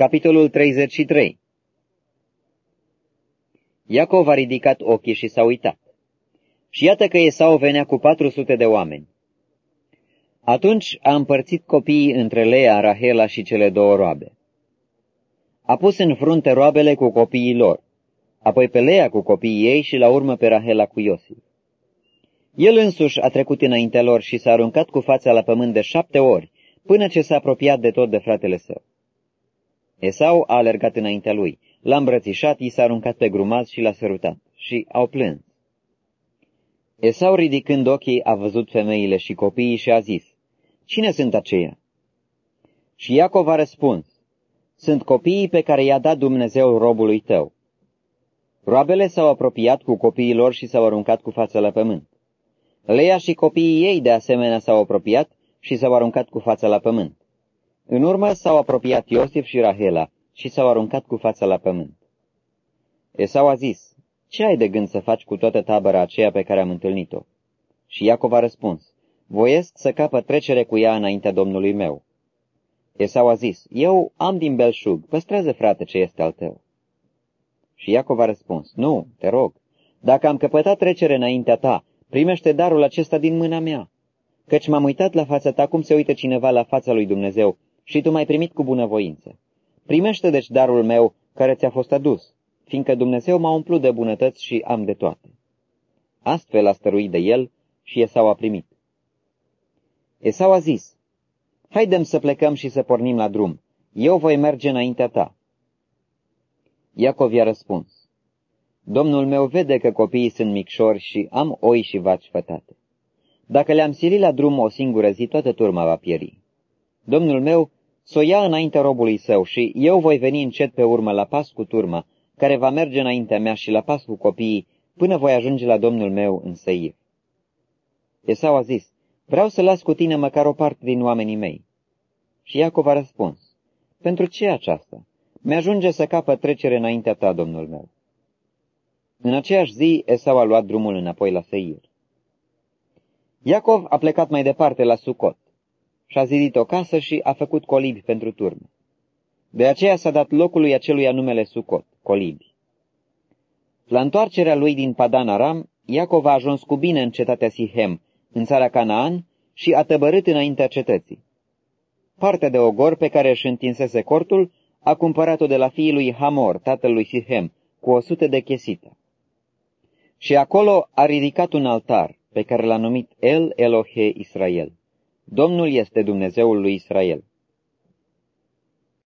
Capitolul 33 Iacov a ridicat ochii și s-a uitat. Și iată că Esau venea cu 400 de oameni. Atunci a împărțit copiii între Lea, Rahela și cele două roabe. A pus în frunte roabele cu copiii lor, apoi pe Lea cu copiii ei și la urmă pe Rahela cu Iosif. El însuși a trecut înaintea lor și s-a aruncat cu fața la pământ de șapte ori, până ce s-a apropiat de tot de fratele său. Esau a alergat înaintea lui, l-a îmbrățișat, i s-a aruncat pe grumaz și l-a sărutat și au plâns. Esau, ridicând ochii, a văzut femeile și copiii și a zis, Cine sunt aceia? Și Iacov a răspuns, Sunt copiii pe care i-a dat Dumnezeu robului tău. Roabele s-au apropiat cu copiii lor și s-au aruncat cu fața la pământ. Leia și copiii ei de asemenea s-au apropiat și s-au aruncat cu fața la pământ. În urmă s-au apropiat Iosif și Rahela și s-au aruncat cu fața la pământ. Esau a zis, ce ai de gând să faci cu toată tabăra aceea pe care am întâlnit-o? Și Iacov a răspuns, voiesc să capă trecere cu ea înaintea Domnului meu. Esau a zis, eu am din belșug, păstrează frate ce este al tău. Și Iacov a răspuns, nu, te rog, dacă am căpătat trecere înaintea ta, primește darul acesta din mâna mea, căci m-am uitat la fața ta cum se uită cineva la fața lui Dumnezeu și tu m-ai primit cu bunăvoință. Primește deci darul meu care ți-a fost adus, fiindcă Dumnezeu m-a umplut de bunătăți și am de toate. Astfel a stăruit de el și Esau a primit. Esau a zis, Haidem să plecăm și să pornim la drum. Eu voi merge înaintea ta. Iacov i-a răspuns, Domnul meu vede că copiii sunt micșori și am oi și vaci fătate. Dacă le-am silit la drum o singură zi, toată turma va pieri. Domnul meu să o ia înaintea robului său și eu voi veni încet pe urmă la pas cu turma, care va merge înaintea mea și la pas cu copiii, până voi ajunge la domnul meu în Seir. Esau a zis, vreau să las cu tine măcar o parte din oamenii mei. Și Iacov a răspuns, pentru ce aceasta? Mi-ajunge să capă trecere înaintea ta, domnul meu. În aceeași zi, Esau a luat drumul înapoi la Seir. Iacov a plecat mai departe la Sucot și-a zidit o casă și a făcut colibi pentru turme. De aceea s-a dat locului acelui anumele Sucot, colibi. La întoarcerea lui din Padan Aram, Iacov a ajuns cu bine în cetatea Sihem, în țara Canaan, și a tăbărât înaintea cetății. Partea de ogor pe care își întinsese cortul a cumpărat-o de la fiii lui Hamor, tatăl lui Sihem, cu o sută de chesită. Și acolo a ridicat un altar, pe care l-a numit El Elohe Israel. Domnul este Dumnezeul lui Israel.